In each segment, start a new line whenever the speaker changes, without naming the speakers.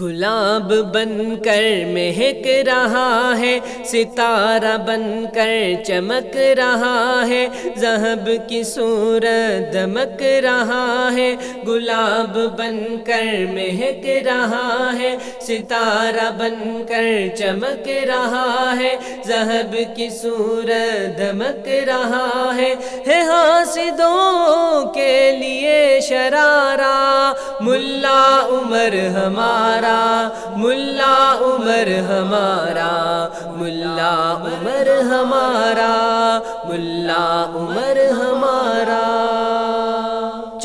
گلاب بن کر مہک رہا ہے، ستارہ بن کر چمک رہا ہے، ذہب کی صورت دمک رہا ہے۔ گلاب بن کر مہک رہا ہے، ستارہ بن کر چمک رہا ہے، ذہب کی صورت دمک رہا ہے۔ ہے حاسدوں کے لیے شرارہ ملا عمر ہمارا ملا عمر ہمارا ملا عمر ہمارا ملا عمر ہمارا۔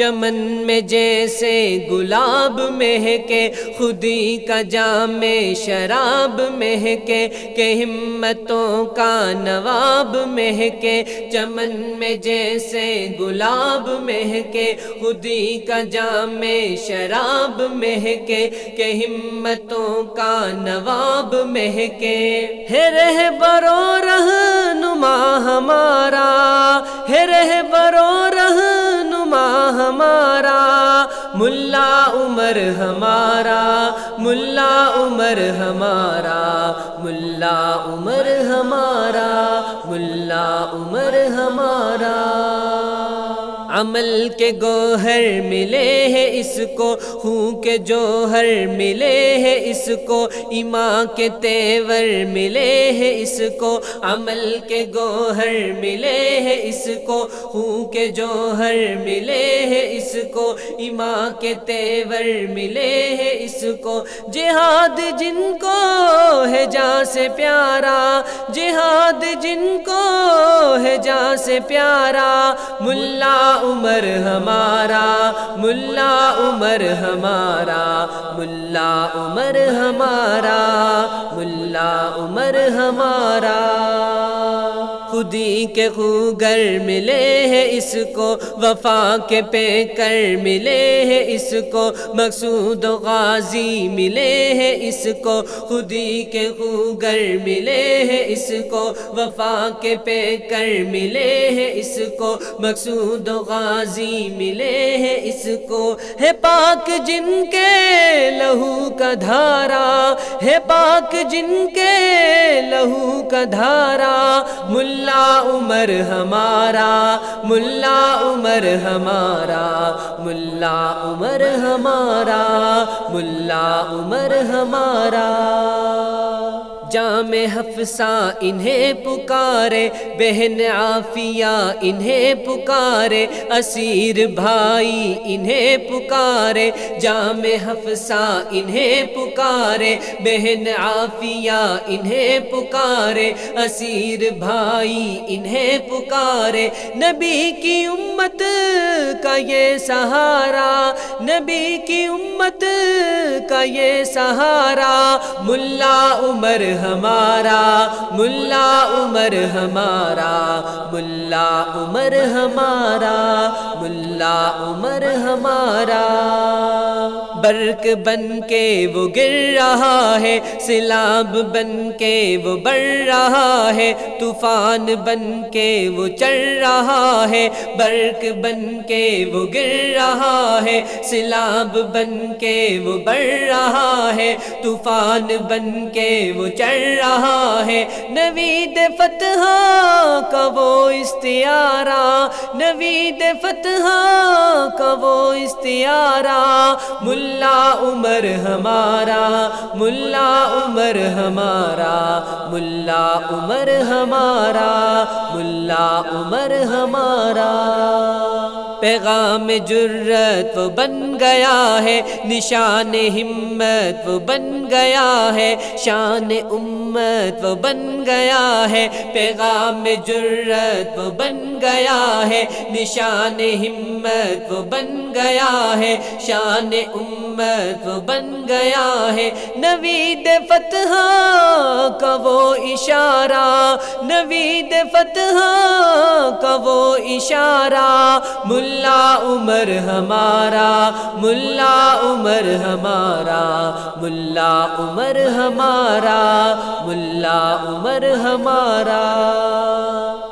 چمن میں جیسے گلاب مہکے خودی کا جام شراب مہکے کہ ہمتوں کا نواب مہکے چمن میں جیسے گلاب مہکے خودی کا جام شراب مہکے کہ ہمتوں کا نواب مہکے ہے رہ برو رہنما ہمارا ہے رہ برو ملا عمر ہمارا ملا عمر ہمارا ملا عمر ہمارا ملا عمر ہمارا۔ عمل کے گوہر ملے ہیں اس کو خوں کے جوہر ملے ہیں اس کو ایماں کے تیور ملے ہیں اس کو، عمل کے گوہر ملے ہیں اس کو خوں کے جوہر ملے ہیں اس کو ایماں کے تیور ملے ہیں اس کو۔ جہاد جن کو ہے جا سے پیارا، جہاد جن کو ہے جا سے پیارا، ملا عمر ہمارا ملا عمر ہمارا ملا عمر ہمارا ملا عمر ہمارا۔ خودی کے خوگر ملے ہیں، اس کو وفا کے پے کر ملے ہیں، اس کو مقصود و غازی ملے ہیں، اس کو خودی کے خوگر ملے ہیں، اس کو وفا کے پے کر ملے ہیں، اس کو مقصود و غازی ملے ہیں، اس کو ہے پاک جن کے لہو کا دھارا، ہے پاک جن کے لہو کا دھارا، ملا عمر ہمارا ملا عمر ہمارا ملا عمر ہمارا ملا عمر ہمارا۔ جام حفصہ انہیں پکارے، بہن عافیہ انہیں پکارے، اسیر بھائی انہیں پکارے، جام حفصہ انہیں پکارے، بہن عافیہ انہیں پکارے، اسیر بھائی انہیں پکارے، نبی کی امت کا یہ سہارا، نبی کی امت کا یہ سہارا، ملا عمر ہمارا، ملا عمر ہمارا، ملا عمر ہمارا، ملا عمر ہمارا۔ برق بن کے وہ گر رہا ہے، سیلاب بن کے وہ بڑھ رہا ہے، طوفان بن کے وہ چڑھ رہا ہے، برق بن کے وہ گر رہا ہے، سیلاب بن کے وہ بڑھ رہا ہے، طوفان بن کے وہ چڑھ رہا ہے۔ نوید فتح کا وہ استعارہ۔ نوید فتح کا وہ استعارہ۔ ملا عمر ہمارا، ملا عمر ہمارا۔ ملا عمر ہمارا، ملا عمر ہمارا۔ پیغام جرت وہ بن گیا ہے۔ نشان ہمت، وہ بن گیا ہے۔ شان امت، وہ بن گیا ہے۔ پیغام جرت وہ بن گیا ہے۔ نشان ہمت، وہ بن گیا ہے۔ شان امت، وہ بن گیا ہے۔ نوید فتح کا وہ اشارہ، نوید فتح کا وہ اشارہ۔ ملا عمر ہمارا ملا عمر ہمارا ملا عمر ہمارا ملا عمر ہمارا۔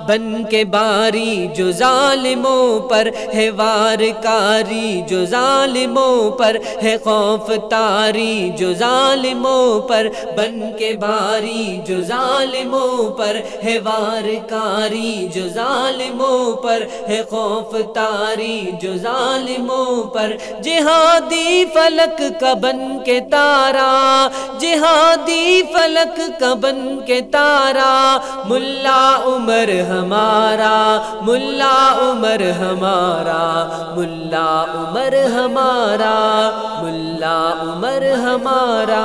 بن کے باری جو ظالموں پر ہے وار کاری جو ظالموں پر ہے خوف تاری جو ظالموں پر بن کے باری، جو ظالموں پر ہے وار کاری جو ظالموں پر ہے خوف تاری جو ظالموں پر جہادی فلک کا بن کے تارا، جہادی فلک کا بن کے تارا، ملا عمر ہمارا ہمارا ملا عمر ہمارا ملا عمر ہمارا ملا عمر ہمارا